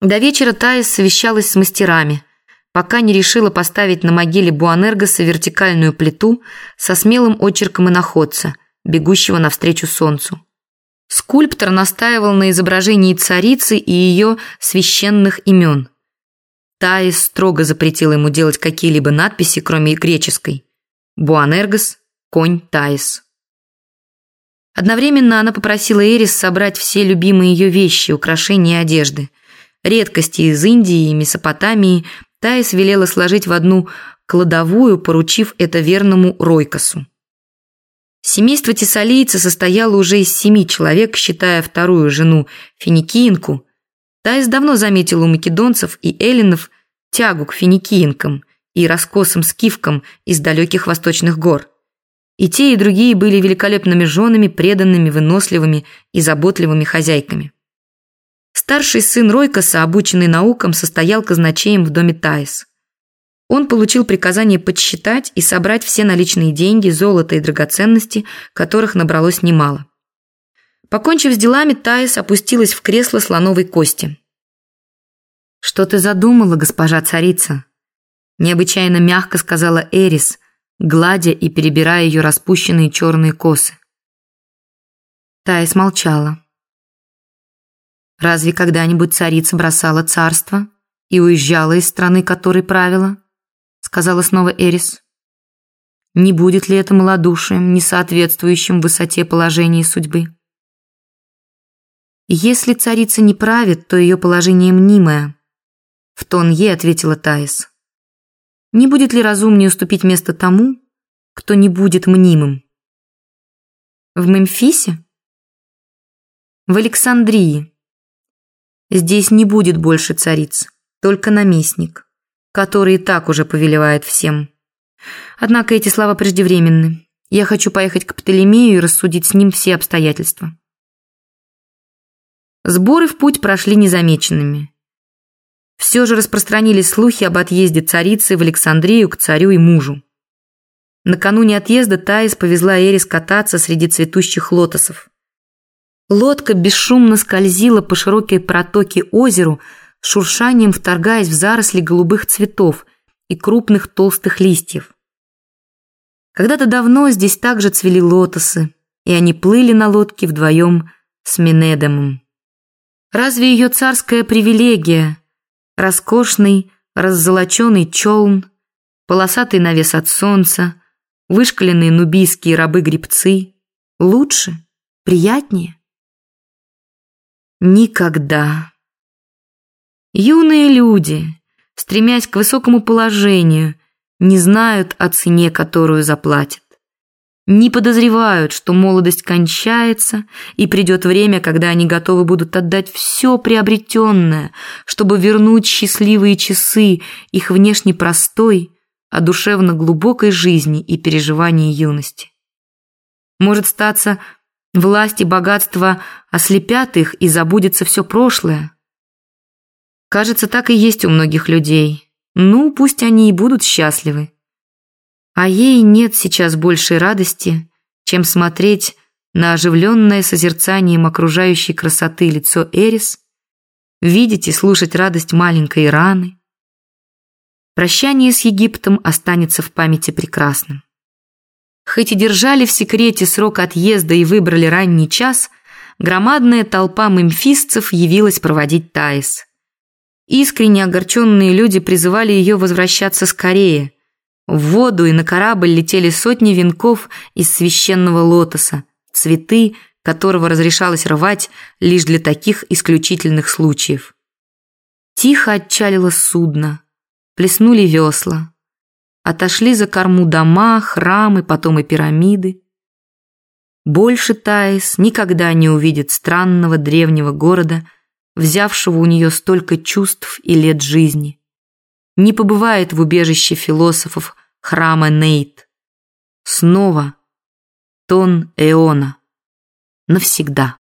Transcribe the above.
До вечера Таис совещалась с мастерами, пока не решила поставить на могиле Буанергоса вертикальную плиту со смелым очерком иноходца, бегущего навстречу солнцу. Скульптор настаивал на изображении царицы и ее священных имен. Таис строго запретила ему делать какие-либо надписи, кроме греческой. Буанергос, конь Таис. Одновременно она попросила Эрис собрать все любимые ее вещи, украшения и одежды. Редкости из Индии и Месопотамии Таис велела сложить в одну кладовую, поручив это верному Ройкосу. Семейство тессалийца состояло уже из семи человек, считая вторую жену финикиинку. Таис давно заметила у македонцев и эллинов тягу к финикиинкам и раскосым скифкам из далеких восточных гор. И те, и другие были великолепными женами, преданными, выносливыми и заботливыми хозяйками. Старший сын Ройкоса, обученный наукам, состоял казначеем в доме Таис. Он получил приказание подсчитать и собрать все наличные деньги, золото и драгоценности, которых набралось немало. Покончив с делами, Таис опустилась в кресло слоновой кости. «Что ты задумала, госпожа царица?» Необычайно мягко сказала Эрис, гладя и перебирая ее распущенные черные косы. Таис молчала. Разве когда-нибудь царица бросала царство и уезжала из страны, которой правила? Сказала снова Эрис. Не будет ли это малодушием, не соответствующим высоте положения судьбы? Если царица не правит, то ее положение мнимое. В тон ей ответила Таис. Не будет ли разумнее уступить место тому, кто не будет мнимым? В Мемфисе? В Александрии. Здесь не будет больше цариц, только наместник, который и так уже повелевает всем. Однако эти слова преждевременны. Я хочу поехать к Птолемею и рассудить с ним все обстоятельства. Сборы в путь прошли незамеченными. Все же распространились слухи об отъезде царицы в Александрию к царю и мужу. Накануне отъезда Таис повезла Эрис кататься среди цветущих лотосов. Лодка бесшумно скользила по широкой протоке озеру, шуршанием вторгаясь в заросли голубых цветов и крупных толстых листьев. Когда-то давно здесь также цвели лотосы, и они плыли на лодке вдвоем с Минедемом. Разве ее царская привилегия роскошный, раззолоченный челн, полосатый навес от солнца, вышкаленные нубийские рабы-гребцы. Лучше? Приятнее? Никогда. Юные люди, стремясь к высокому положению, не знают о цене, которую заплатят не подозревают, что молодость кончается, и придет время, когда они готовы будут отдать все приобретенное, чтобы вернуть счастливые часы их внешне простой, а душевно глубокой жизни и переживаний юности. Может статься, власть и богатство ослепят их и забудется все прошлое. Кажется, так и есть у многих людей. Ну, пусть они и будут счастливы. А ей нет сейчас большей радости, чем смотреть на оживленное созерцанием окружающей красоты лицо Эрис, видеть и слушать радость маленькой Ираны. Прощание с Египтом останется в памяти прекрасным. Хоть и держали в секрете срок отъезда и выбрали ранний час, громадная толпа мемфисцев явилась проводить Таис. Искренне огорченные люди призывали ее возвращаться скорее – в воду и на корабль летели сотни венков из священного лотоса, цветы, которого разрешалось рвать лишь для таких исключительных случаев. Тихо отчалило судно, плеснули весла. Отошли за корму дома, храмы, потом и пирамиды. Больше Таис никогда не увидит странного древнего города, взявшего у нее столько чувств и лет жизни. Не побывает в убежище философов храма Нейт. Снова тон Эона. Навсегда.